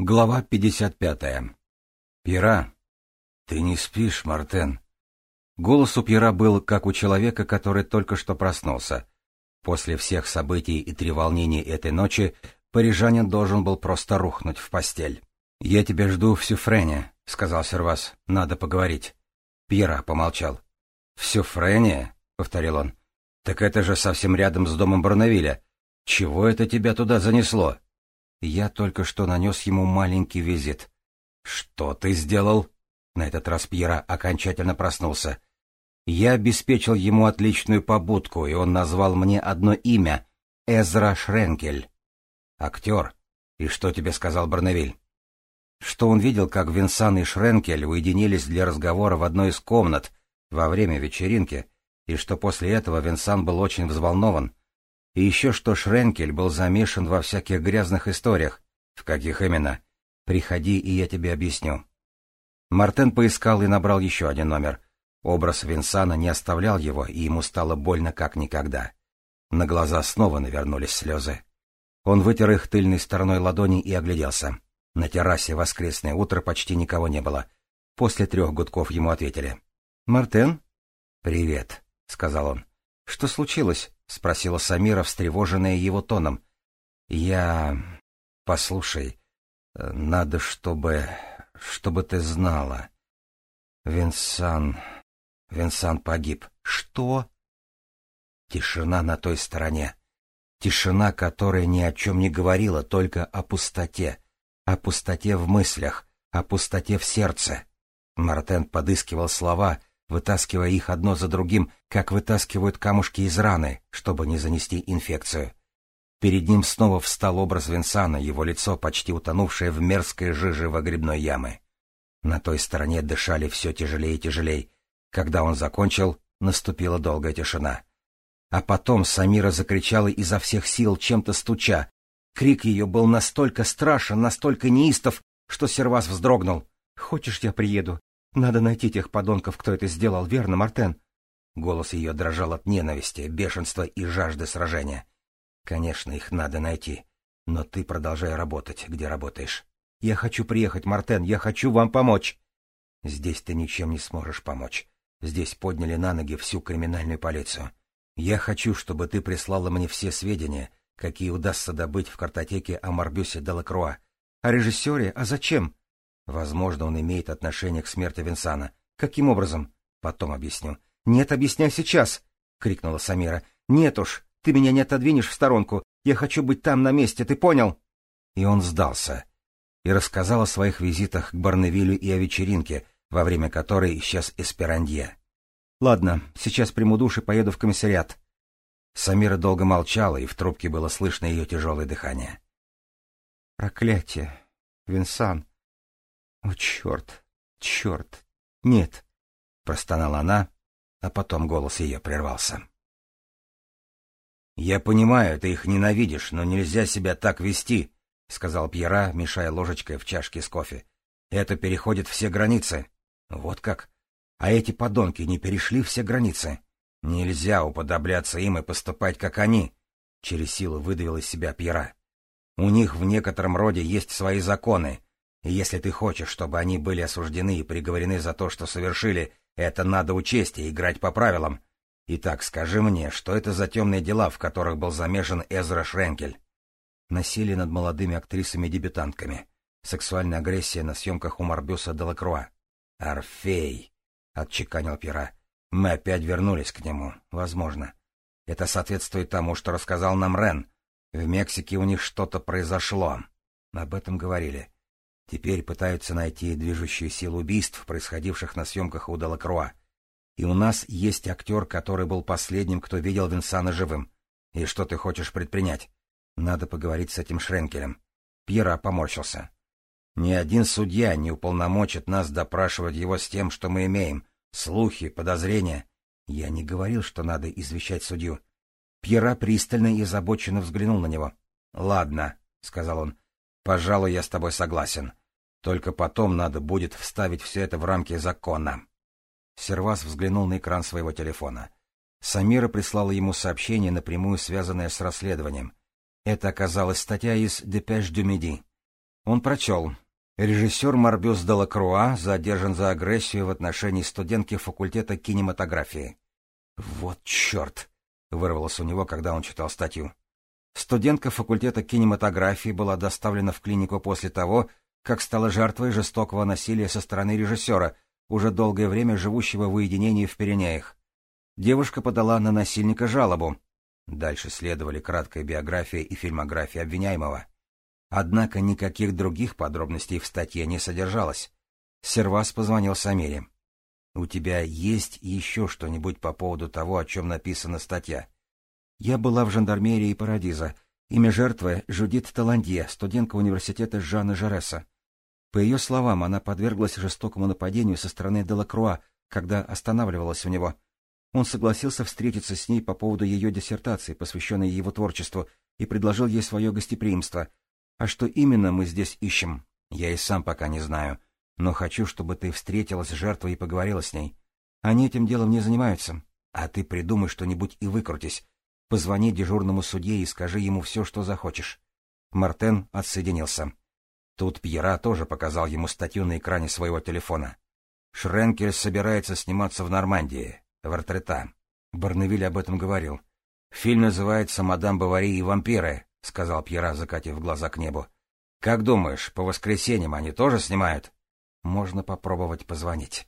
Глава 55. Пьера. Ты не спишь, Мартен. Голос у Пьера был, как у человека, который только что проснулся. После всех событий и треволнений этой ночи парижанин должен был просто рухнуть в постель. «Я тебя жду в Сюфрене», — сказал Сервас. «Надо поговорить». Пьера помолчал. «В Сюфрене?» — повторил он. «Так это же совсем рядом с домом Барнавиля. Чего это тебя туда занесло?» Я только что нанес ему маленький визит. «Что ты сделал?» На этот раз Пьера окончательно проснулся. Я обеспечил ему отличную побудку, и он назвал мне одно имя — Эзра Шренкель. Актер. И что тебе сказал Барнавиль? Что он видел, как Винсан и Шренкель уединились для разговора в одной из комнат во время вечеринки, и что после этого Винсан был очень взволнован, и еще что Шренкель был замешан во всяких грязных историях. В каких именно? Приходи, и я тебе объясню. Мартен поискал и набрал еще один номер. Образ Винсана не оставлял его, и ему стало больно как никогда. На глаза снова навернулись слезы. Он вытер их тыльной стороной ладони и огляделся. На террасе воскресное утро почти никого не было. После трех гудков ему ответили. «Мартен?» «Привет», — сказал он. «Что случилось?» — спросила Самира, встревоженная его тоном. — Я... Послушай, надо, чтобы... чтобы ты знала. Винсан... Винсан погиб. Что? Тишина на той стороне. Тишина, которая ни о чем не говорила, только о пустоте. О пустоте в мыслях, о пустоте в сердце. Мартен подыскивал слова, вытаскивая их одно за другим, как вытаскивают камушки из раны, чтобы не занести инфекцию. Перед ним снова встал образ Винсана, его лицо почти утонувшее в мерзкой жиже выгребной ямы. На той стороне дышали все тяжелее и тяжелее. Когда он закончил, наступила долгая тишина. А потом Самира закричала изо всех сил, чем-то стуча. Крик ее был настолько страшен, настолько неистов, что Сервас вздрогнул. «Хочешь, я приеду? Надо найти тех подонков, кто это сделал, верно, Мартен? Голос ее дрожал от ненависти, бешенства и жажды сражения. Конечно, их надо найти. Но ты продолжай работать, где работаешь. Я хочу приехать, Мартен, я хочу вам помочь. Здесь ты ничем не сможешь помочь. Здесь подняли на ноги всю криминальную полицию. Я хочу, чтобы ты прислала мне все сведения, какие удастся добыть в картотеке о Марбюсе де Лакруа. О режиссере? А зачем? Возможно, он имеет отношение к смерти Винсана. Каким образом? Потом объясню. Нет, объясняй сейчас! — крикнула Самира. Нет уж, ты меня не отодвинешь в сторонку. Я хочу быть там на месте, ты понял? И он сдался. И рассказал о своих визитах к Барневилю и о вечеринке, во время которой исчез Эсперандье. Ладно, сейчас приму душ и поеду в комиссариат. Самира долго молчала, и в трубке было слышно ее тяжелое дыхание. Проклятие! Винсан! «О, черт! Черт! Нет!» — простонала она, а потом голос ее прервался. «Я понимаю, ты их ненавидишь, но нельзя себя так вести», — сказал Пьера, мешая ложечкой в чашке с кофе. «Это переходит все границы». «Вот как? А эти подонки не перешли все границы. Нельзя уподобляться им и поступать, как они», — через силу выдавил из себя Пьера. «У них в некотором роде есть свои законы, если ты хочешь, чтобы они были осуждены и приговорены за то, что совершили, это надо учесть и играть по правилам. Итак, скажи мне, что это за темные дела, в которых был замешан Эзра Шренкель? Насилие над молодыми актрисами-дебютантками. Сексуальная агрессия на съемках у Марбюса Делакруа. «Орфей!» — отчеканил Пера. «Мы опять вернулись к нему. Возможно. Это соответствует тому, что рассказал нам Рен. В Мексике у них что-то произошло. Об этом говорили. Теперь пытаются найти движущую силу убийств, происходивших на съемках у Делакруа. И у нас есть актер, который был последним, кто видел Винсана живым. И что ты хочешь предпринять? Надо поговорить с этим Шренкелем. Пьера поморщился. Ни один судья не уполномочит нас допрашивать его с тем, что мы имеем. Слухи, подозрения. Я не говорил, что надо извещать судью. Пьера пристально и озабоченно взглянул на него. — Ладно, — сказал он, — пожалуй, я с тобой согласен. Только потом надо будет вставить все это в рамки закона. Сервас взглянул на экран своего телефона. Самира прислала ему сообщение, напрямую связанное с расследованием. Это оказалась статья из «Депеш дю Миди». Он прочел. Режиссер Марбюс Делакруа задержан за агрессию в отношении студентки факультета кинематографии. «Вот черт!» — вырвалось у него, когда он читал статью. Студентка факультета кинематографии была доставлена в клинику после того, как стала жертвой жестокого насилия со стороны режиссера, уже долгое время живущего в уединении в Пиренеях. Девушка подала на насильника жалобу. Дальше следовали краткая биография и фильмография обвиняемого. Однако никаких других подробностей в статье не содержалось. Сервас позвонил Самире. «У тебя есть еще что-нибудь по поводу того, о чем написана статья?» «Я была в жандармерии Парадиза. Имя жертвы — Жудит Таландье, студентка университета Жанна Жареса. По ее словам, она подверглась жестокому нападению со стороны Делакруа, когда останавливалась у него. Он согласился встретиться с ней по поводу ее диссертации, посвященной его творчеству, и предложил ей свое гостеприимство — а что именно мы здесь ищем, я и сам пока не знаю, но хочу, чтобы ты встретилась с жертвой и поговорила с ней. Они этим делом не занимаются, а ты придумай что-нибудь и выкрутись. Позвони дежурному судье и скажи ему все, что захочешь. Мартен отсоединился. Тут Пьера тоже показал ему статью на экране своего телефона. Шренкель собирается сниматься в Нормандии, в Артрета. Барневиль об этом говорил. Фильм называется «Мадам Бавари и вампиры», — сказал Пьера, закатив глаза к небу. — Как думаешь, по воскресеньям они тоже снимают? — Можно попробовать позвонить.